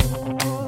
Música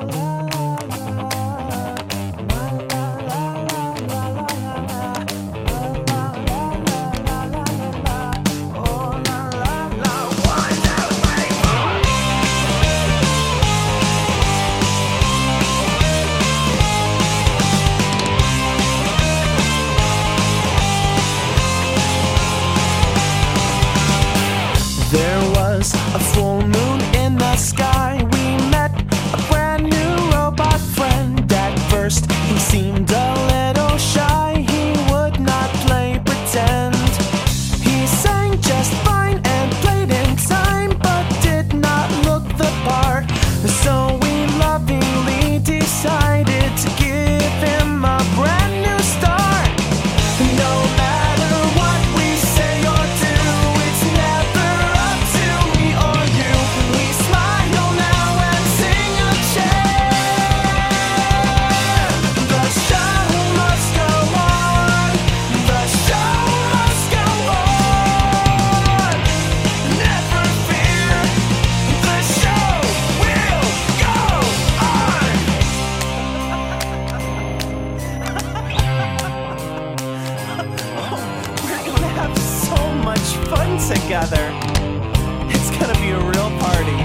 together. It's gonna be a real party.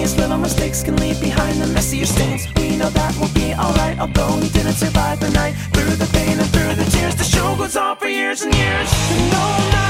these little mistakes can leave behind the messier stains. We know that we'll be alright, although we didn't survive the night. Through the pain and through the tears, the show goes on for years and years. And no,